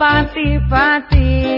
pati pati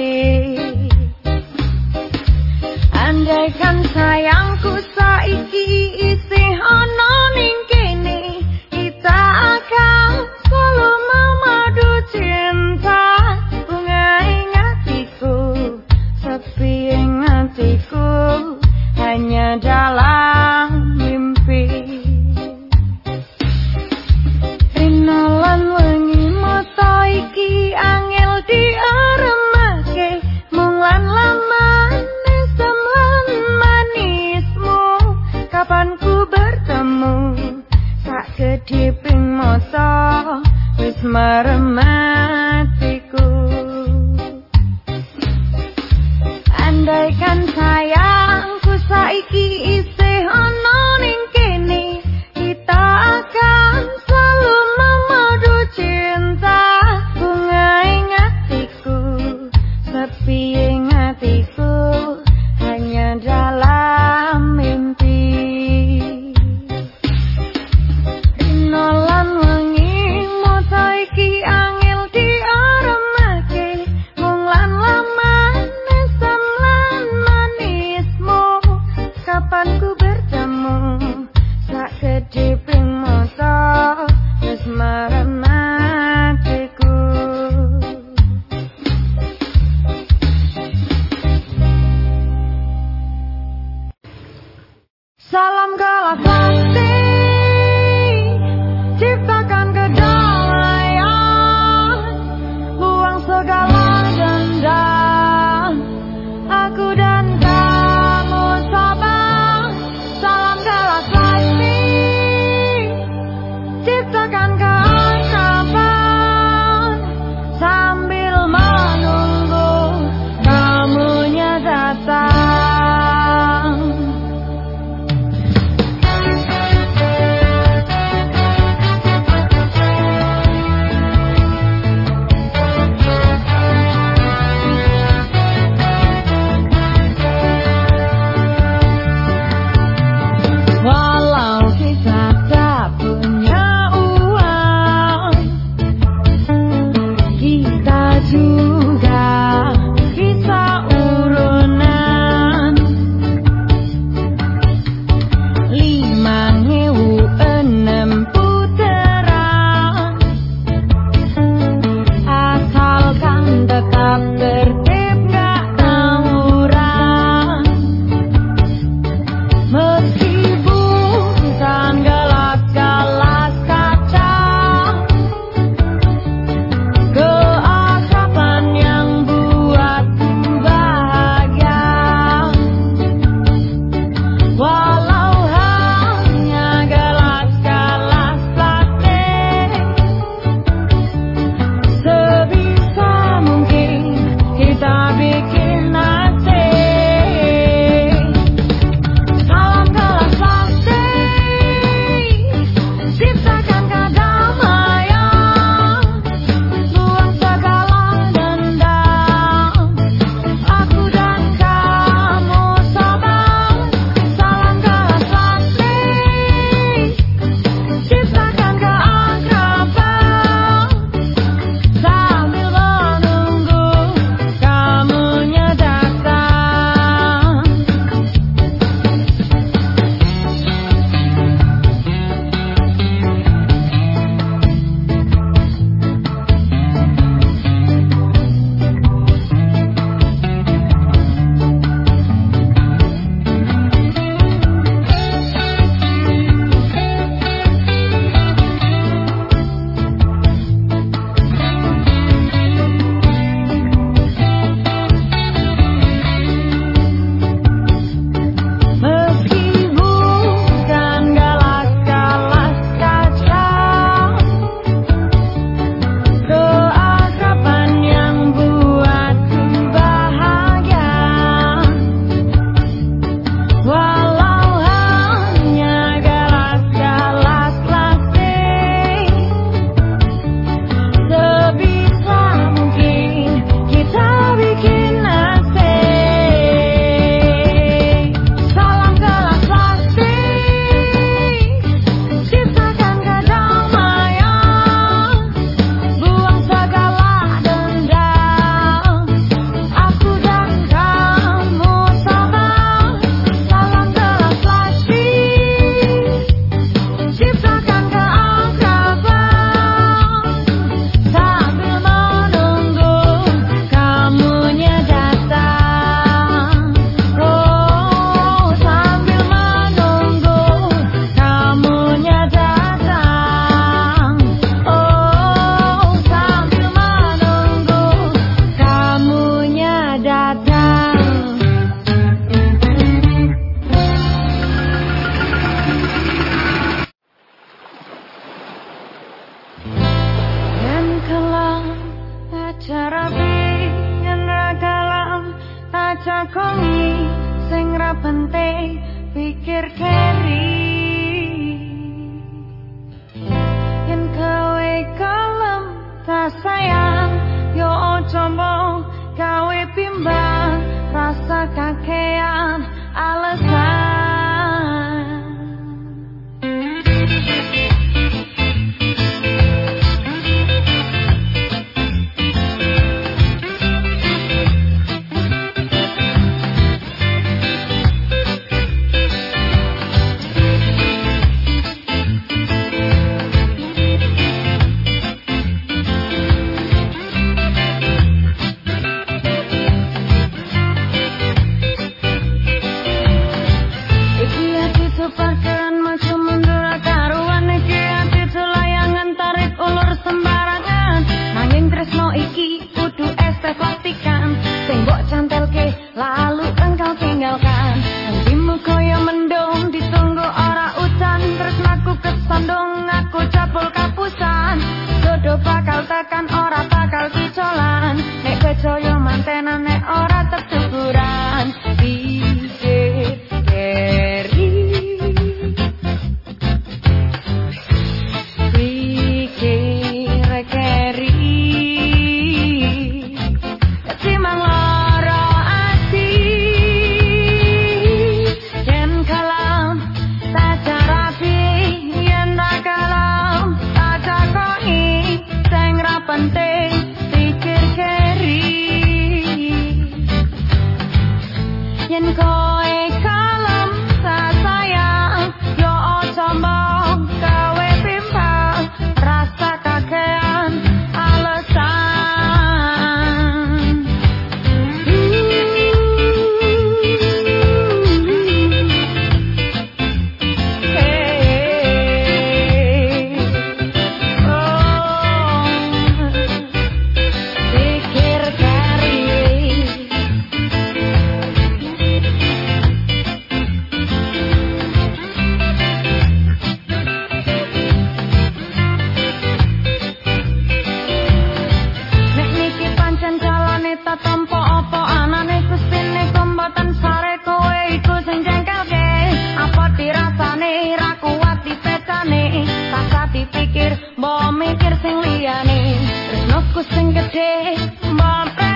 single day, mom.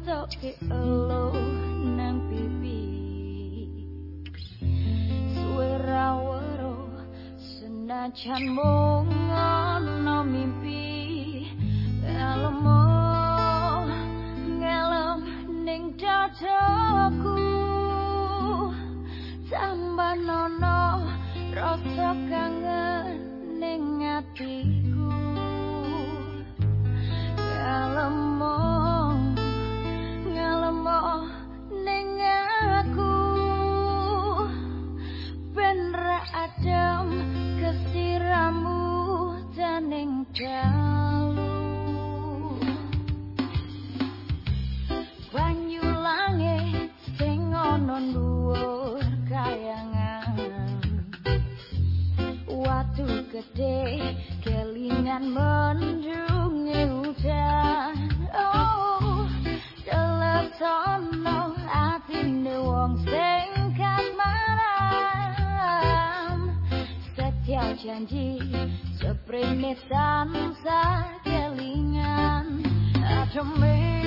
katoke elo nang pipi Suara gede kelingan mendungi hujan oh teletono atine wong sing kasmaran setiap janji Kamitan sa kelingan at rumit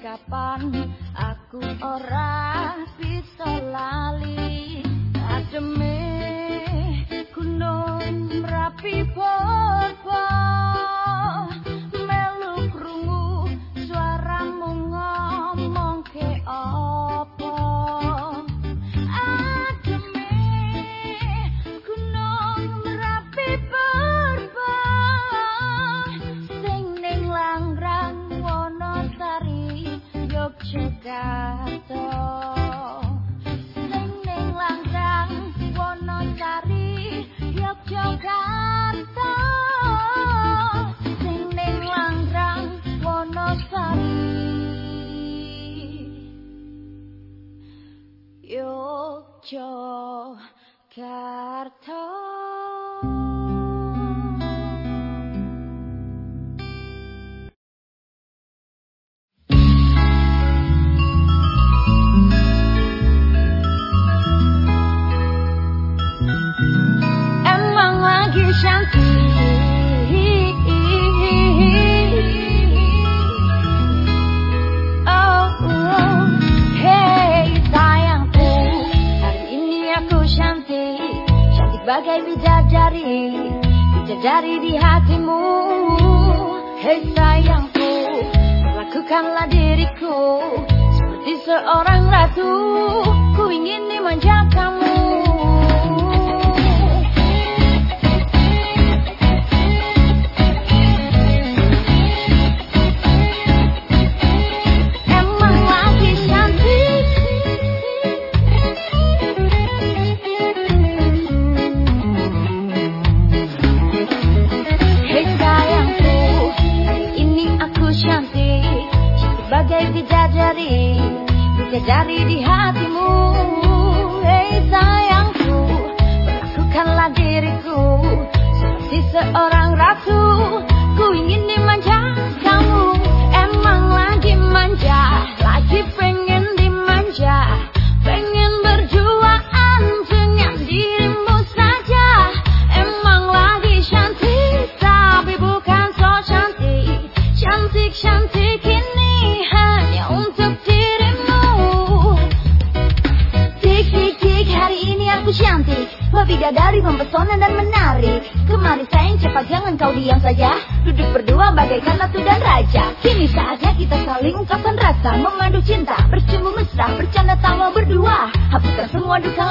kapan aku ora bisa lali? Ademe gunung merapi bor-bor. cho Dijajari, dijajari di hatimu. Hei sayangku, lakukanlah diriku Seperti seorang ratu, ku ingin dimanjakanmu terjadi di hatimu. Hei sayangku Perlakukanlah diriku Seperti seorang mempesona dan menari. Kemari sayang cepat jangan kau diam saja. Duduk berdua bagaikan ratu dan raja. Kini saatnya kita saling ungkapkan rasa. Memandu cinta, bercumbu mesra, bercanda tawa berdua. Hapuskan semua duka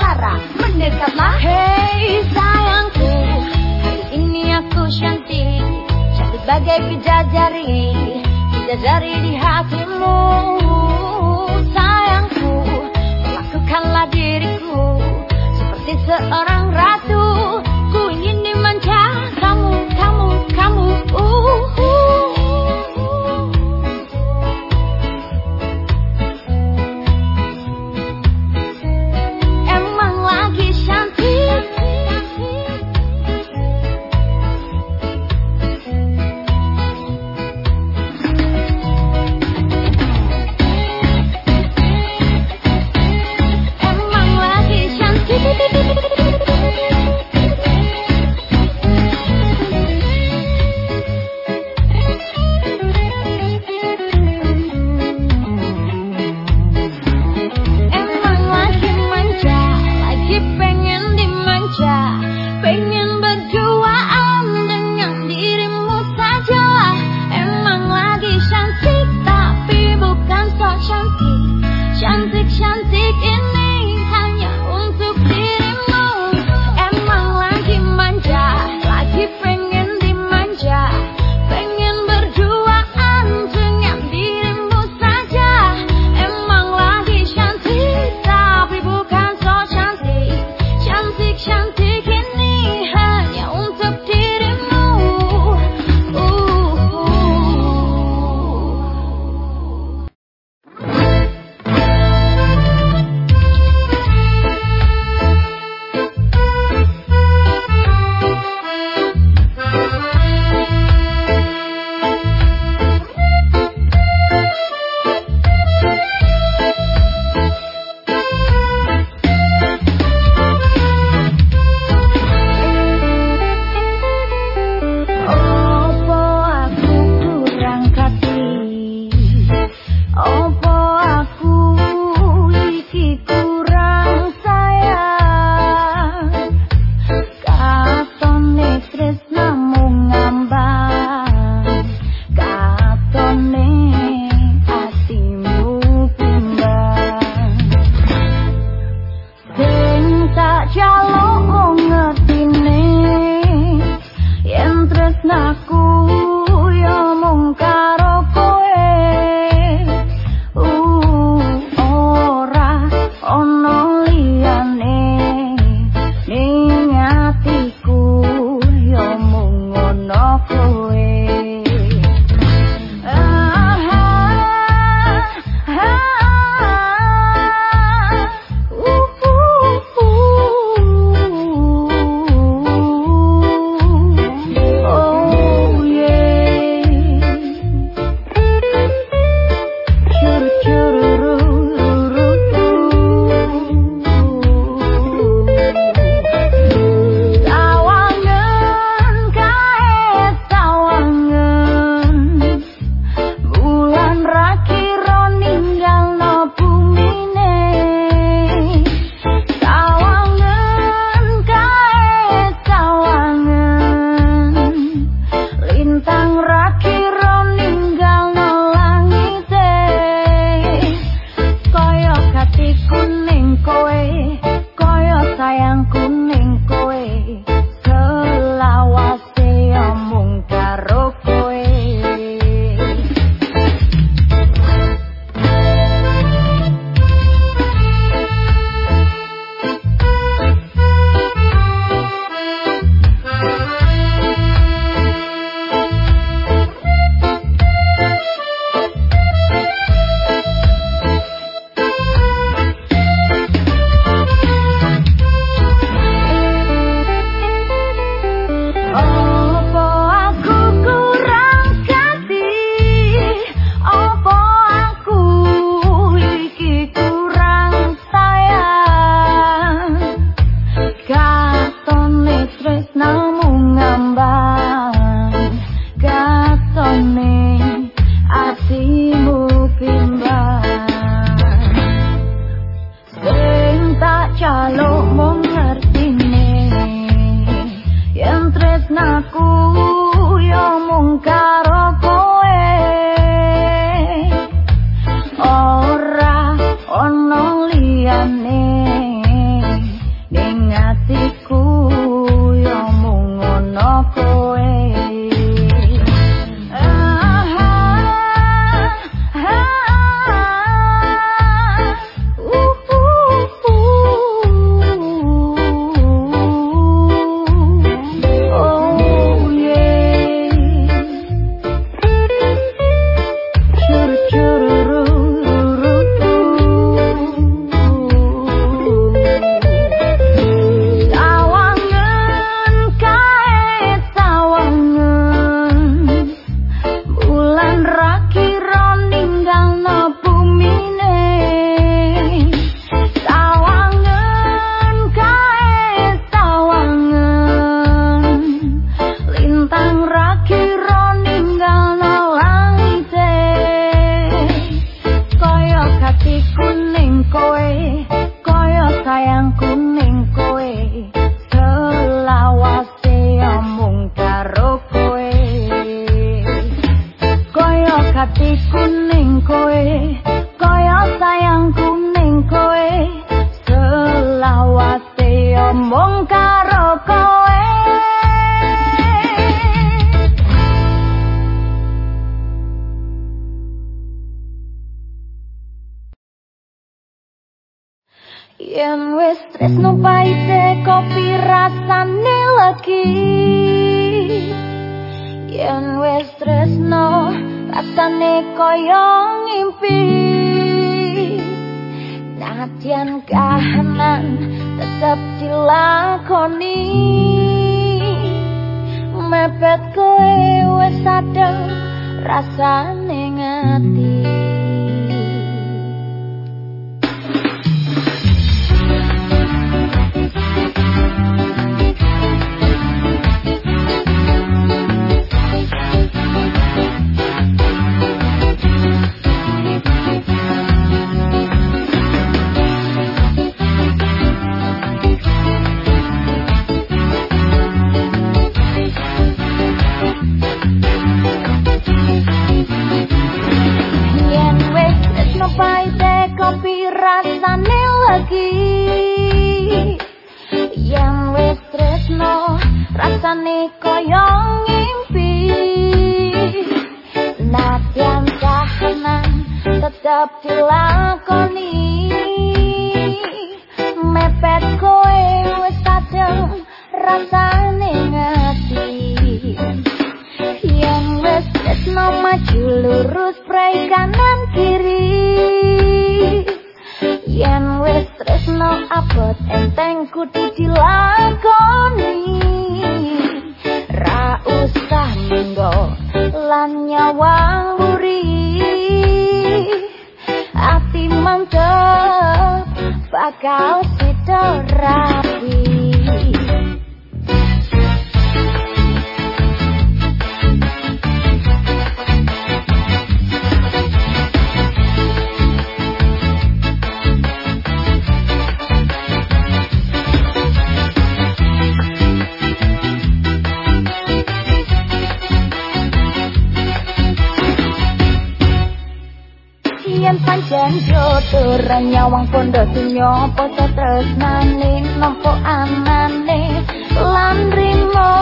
jodoh nyawang pondok dunya poso tresnane nampa amane lan rimo.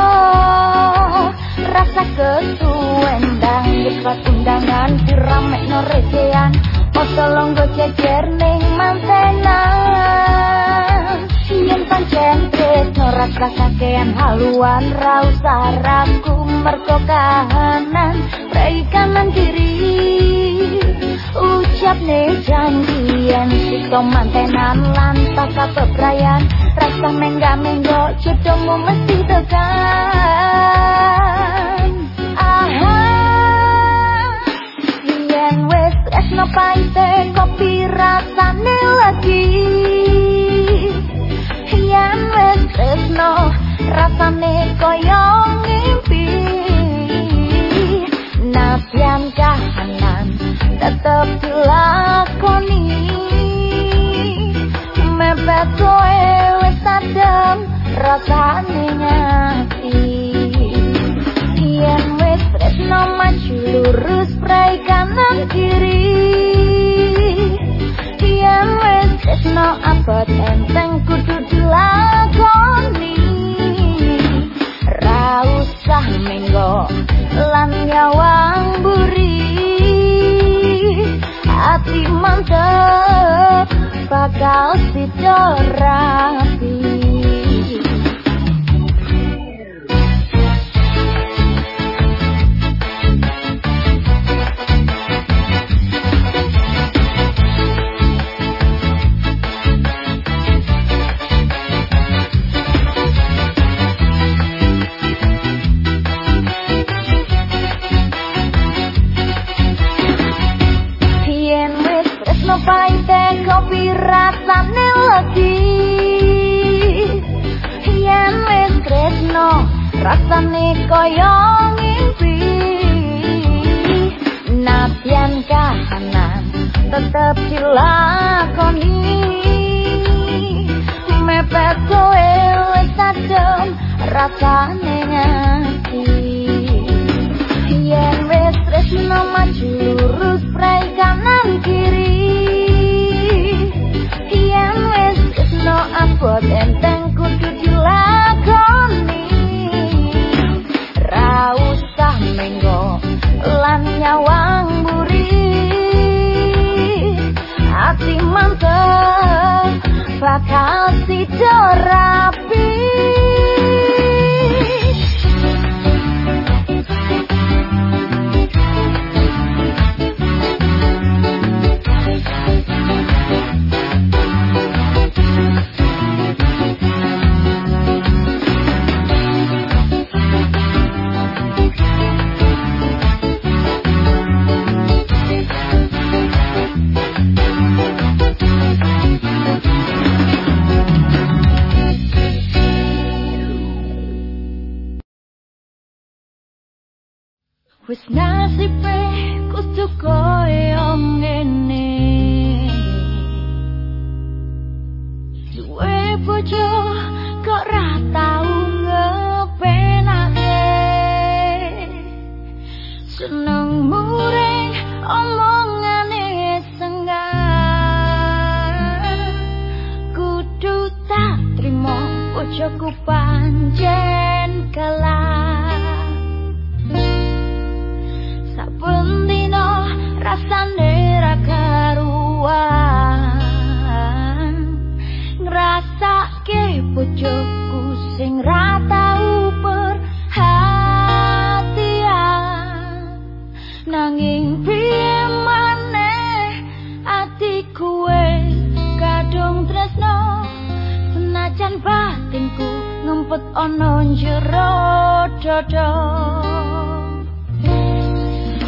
Rasa kesuwendang yepat undangan diramekno rejean poso longgo jejer ning mantenan. Yen pancen tresno rasa kakean haluan rausah ragu mergo kahanan preikanan diri ucap ne janjian Siko mantenan lan taka bebrayan Rasa mengga menggo jodohmu mesti tekan Aha. Yen wes tresno paite kopi rasane lagi. Yen wes tresno rasane koyong ngimpi. Nabian kahanan tetep dilakoni. Mepet kowe wis adem rasane ngati yen wis tresno maju lurus prai kanan kiri. Yen wis tresno abot enteng kudu dilakoni. Ra usah menggo lan nyawang ati mantep bakal sido rapi kaya ngimpi nabian kahanan tetep dilakoni. Mepet kowe wis adem rasane ngati yen wis tresno maju zorra ngrasake pucukku sing ra tau nanging piye maneh ati kuwe kadung tresno. Senajan batinku ngempet ana jero dada.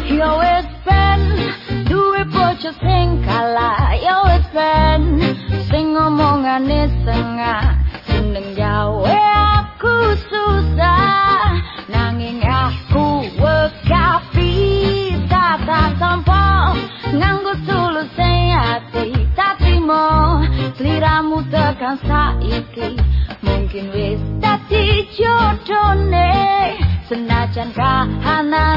Yo it's been do it but just yo it's been ngomongane sengak jeneng jawe aku susah. Nanging aku wekapi tata sampo nganggo tulus seati tatimo seliramu tekan saiki. Mungkin wis tati jodone senajan kahanan